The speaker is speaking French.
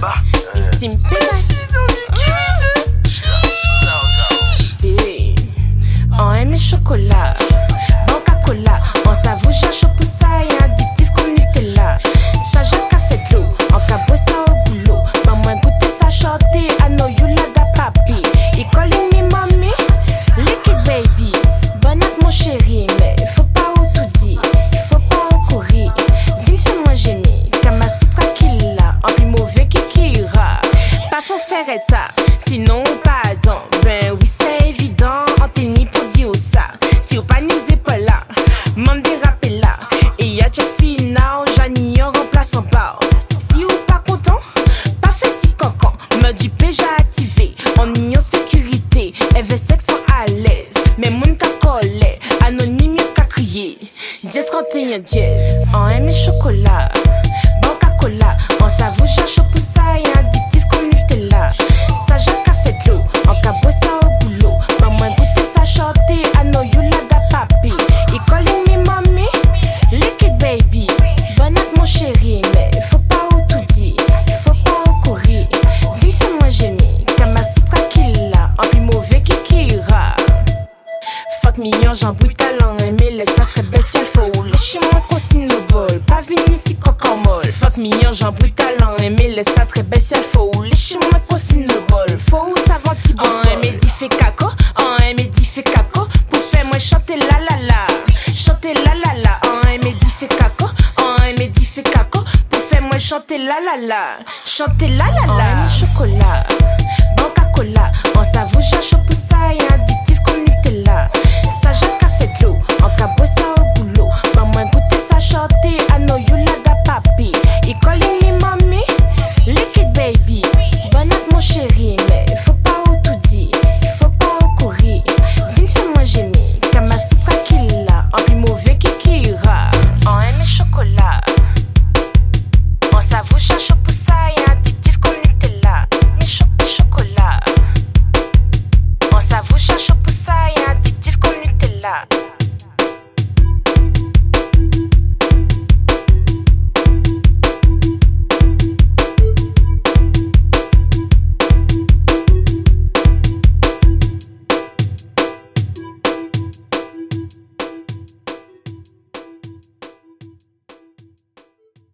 It's in. Chelsea now, Jani en remplace en bar. Si ou pas content, pas fait si déjà activé, en sécurité. Veut sexe à l'aise, mais collé, anonyme y'a ka crier. Diez 31 dièse, en aimé chocolat. Aimer les sacrés bestiales faux. Lâchez-moi consigne le bol, pas venir si cocomol. Fuck mignon, j'embrouille talent, aimer les sacrés bestiales faux. Lâchez-moi consigne le bol, faut savant petit bon. En aimer dit fait caco, en aimer dit fait caco. Pour faire moi chanter la la la, chanter la la la. En aimer dit fait caco, en aimer dit fait caco. Pour faire moi chanter la la la, chanter la la la. En aimer chocolat, banca cola, en savou cherche